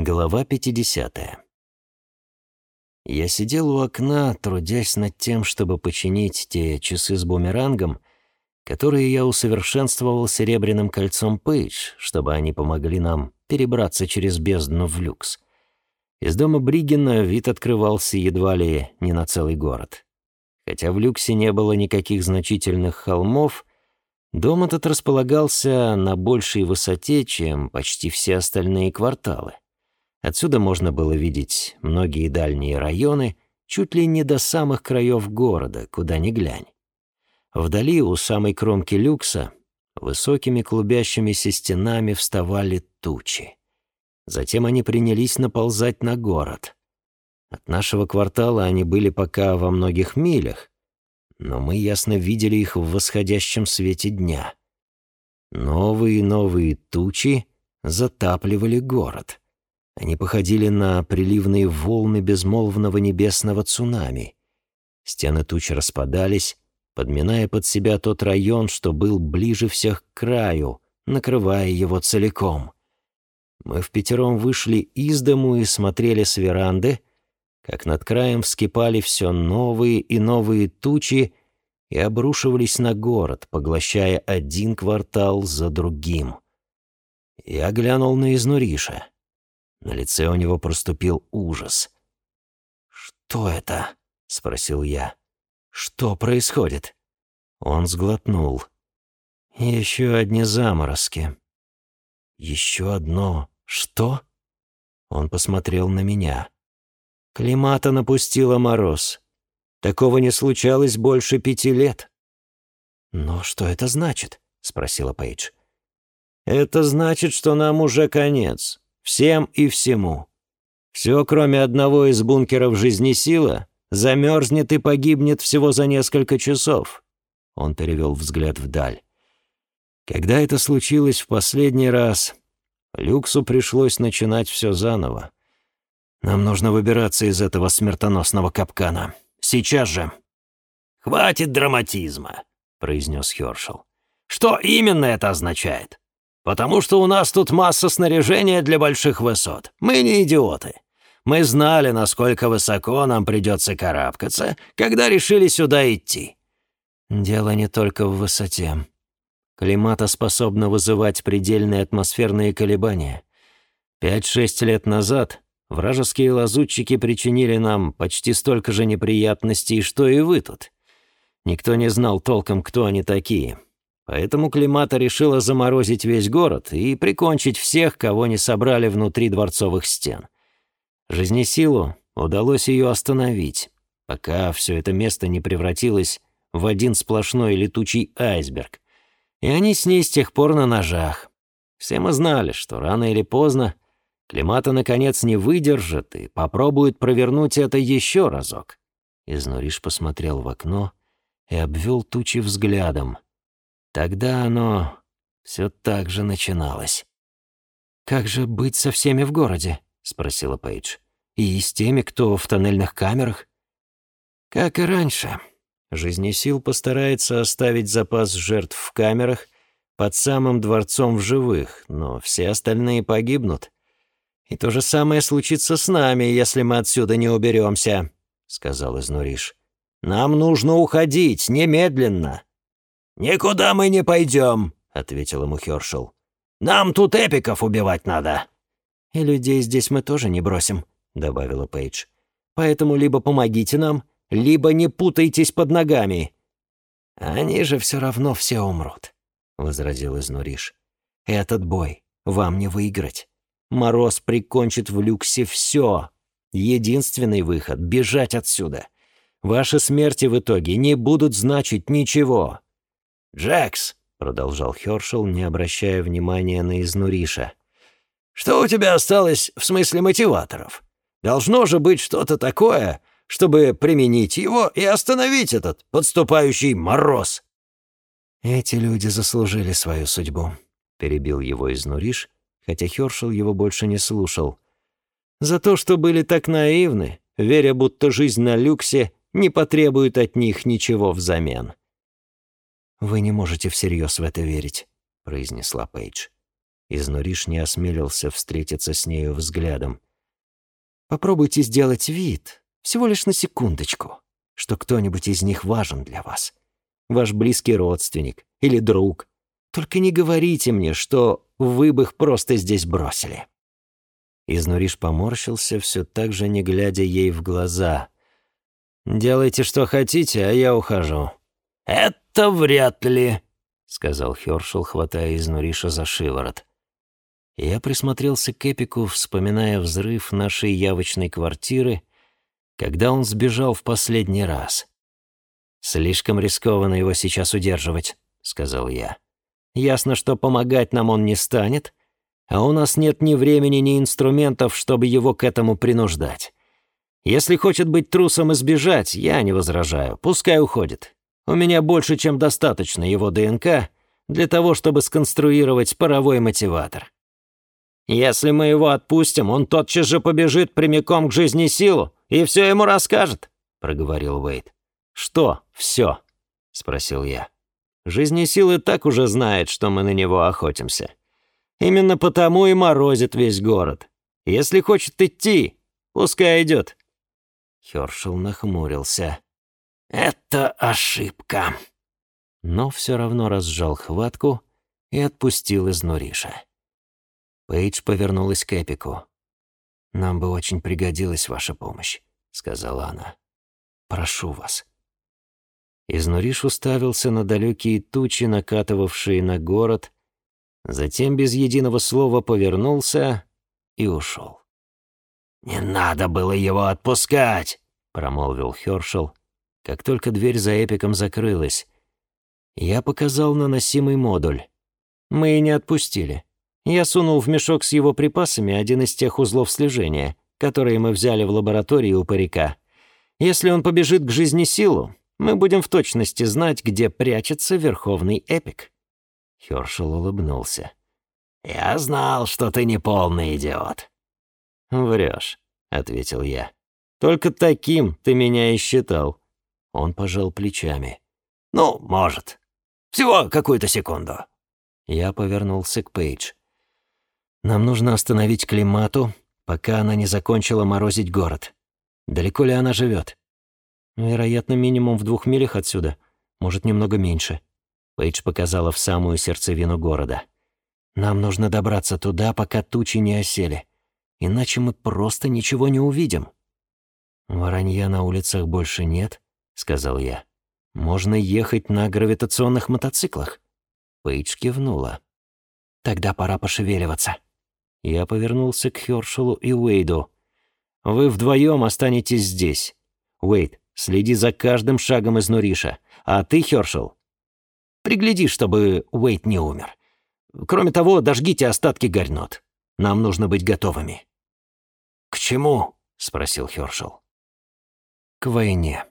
Глава 50. Я сидел у окна, трудясь над тем, чтобы починить те часы с бумерангом, которые я усовершенствовал серебряным кольцом Пейдж, чтобы они помогли нам перебраться через бездну в люкс. Из дома Бригена вид открывался едва ли не на целый город. Хотя в люксе не было никаких значительных холмов, дом этот располагался на большей высоте, чем почти все остальные кварталы. Отсюда можно было видеть многие дальние районы, чуть ли не до самых краев города, куда ни глянь. Вдали, у самой кромки люкса, высокими клубящимися стенами вставали тучи. Затем они принялись наползать на город. От нашего квартала они были пока во многих милях, но мы ясно видели их в восходящем свете дня. Новые и новые тучи затапливали город — они походили на приливные волны безмолвного небесного цунами. Стены туч распадались, подминая под себя тот район, что был ближе всех к краю, накрывая его целиком. Мы в пятером вышли из дому и смотрели с веранды, как над краем вскипали все новые и новые тучи и обрушивались на город, поглощая один квартал за другим. Я глянул на Изнуриша. На лице у него проступил ужас. «Что это?» — спросил я. «Что происходит?» Он сглотнул. «Еще одни заморозки». «Еще одно... Что?» Он посмотрел на меня. Климата напустила мороз. Такого не случалось больше пяти лет. «Но что это значит?» — спросила Пейдж. «Это значит, что нам уже конец. Всем и всему. Все, кроме одного из бункеров жизни сила, замерзнет и погибнет всего за несколько часов. Он перевел взгляд вдаль. Когда это случилось в последний раз, Люксу пришлось начинать все заново. Нам нужно выбираться из этого смертоносного капкана. Сейчас же. «Хватит драматизма», — произнес Хершел. «Что именно это означает?» Потому что у нас тут масса снаряжения для больших высот. Мы не идиоты. Мы знали, насколько высоко нам придется карабкаться, когда решили сюда идти. Дело не только в высоте. Климата способна вызывать предельные атмосферные колебания. Пять-шесть лет назад вражеские лазутчики причинили нам почти столько же неприятностей, что и вы тут. Никто не знал толком, кто они такие. Поэтому Климата решила заморозить весь город и прикончить всех, кого не собрали внутри дворцовых стен. Жизнесилу удалось ее остановить, пока все это место не превратилось в один сплошной летучий айсберг. И они с ней с тех пор на ножах. Все мы знали, что рано или поздно Климата наконец не выдержит и попробует провернуть это еще разок. Изнуриш посмотрел в окно и обвел тучи взглядом — Тогда оно все так же начиналось. «Как же быть со всеми в городе?» — спросила Пейдж. «И с теми, кто в тоннельных камерах?» «Как и раньше. Жизнесил постарается оставить запас жертв в камерах под самым дворцом в живых, но все остальные погибнут. И то же самое случится с нами, если мы отсюда не уберемся», — сказал Изнуриш. «Нам нужно уходить немедленно». «Никуда мы не пойдем», — ответил ему Хершел. «Нам тут эпиков убивать надо». «И людей здесь мы тоже не бросим», — добавила Пейдж. «Поэтому либо помогите нам, либо не путайтесь под ногами». «Они же все равно все умрут», — возразил Изнуриш. «Этот бой вам не выиграть. Мороз прикончит в люксе все. Единственный выход — бежать отсюда. Ваши смерти в итоге не будут значить ничего. «Джекс», — продолжал Хершел, не обращая внимания на изнуриша, «что у тебя осталось в смысле мотиваторов? Должно же быть что-то такое, чтобы применить его и остановить этот подступающий мороз». «Эти люди заслужили свою судьбу», — перебил его изнуриш, хотя Хершел его больше не слушал. «За то, что были так наивны, веря, будто жизнь на люксе не потребует от них ничего взамен». «Вы не можете всерьез в это верить», — произнесла Пейдж. Изнуриш не осмелился встретиться с нею взглядом. «Попробуйте сделать вид, всего лишь на секундочку, что кто-нибудь из них важен для вас. Ваш близкий родственник или друг. Только не говорите мне, что вы бы их просто здесь бросили». Изнуриш поморщился, все так же не глядя ей в глаза. «Делайте, что хотите, а я ухожу». «Это вряд ли», — сказал Хёршел, хватая Изнуриша за шиворот. Я присмотрелся к Эпику, вспоминая взрыв нашей явочной квартиры, когда он сбежал в последний раз. «Слишком рискованно его сейчас удерживать», — сказал я. «Ясно, что помогать нам он не станет, а у нас нет ни времени, ни инструментов, чтобы его к этому принуждать. Если хочет быть трусом и сбежать, я не возражаю, пускай уходит. У меня больше, чем достаточно его ДНК для того, чтобы сконструировать паровой мотиватор». Если мы его отпустим, он тотчас же побежит прямиком к жизни силу и все ему расскажет», — проговорил Уэйд. «Что все?» — спросил я. «Жизни силы так уже знает, что мы на него охотимся. Именно потому и морозит весь город. Если хочет идти, пускай идет». Хершел нахмурился. «Это ошибка». Но все равно разжал хватку и отпустил из Нуриша. Пейдж повернулась к Эпику. «Нам бы очень пригодилась ваша помощь», — сказала она. «Прошу вас». Изнуриш уставился на далекие тучи, накатывавшие на город, затем без единого слова повернулся и ушел. «Не надо было его отпускать», — промолвил Хёршел, как только дверь за Эпиком закрылась. Я показал наносимый модуль. Мы и не отпустили. Я сунул в мешок с его припасами один из тех узлов слежения, которые мы взяли в лаборатории у парика. Если он побежит к жизни силу, мы будем в точности знать, где прячется Верховный Эпик». Хёршел улыбнулся. «Я знал, что ты не полный идиот». «Врёшь», — ответил я. «Только таким ты меня и считал». Он пожал плечами. «Ну, может. Всего какую-то секунду». Я повернулся к Пейдж. Нам нужно остановить Климату, пока она не закончила морозить город. Далеко ли она живет? Вероятно, минимум в двух милях отсюда, может, немного меньше. Пейдж показала в самую сердцевину города. Нам нужно добраться туда, пока тучи не осели. Иначе мы просто ничего не увидим. Воронья на улицах больше нет, сказал я. Можно ехать на гравитационных мотоциклах. Пейдж кивнула. Тогда пора пошевеливаться. Я повернулся к Хёршелу и Уэйду. «Вы вдвоем останетесь здесь. Уэйд, следи за каждым шагом из Нуриша. А ты, Хёршел, пригляди, чтобы Уэйд не умер. Кроме того, дожгите остатки горнот. Нам нужно быть готовыми». «К чему?» — спросил Хёршел. «К войне».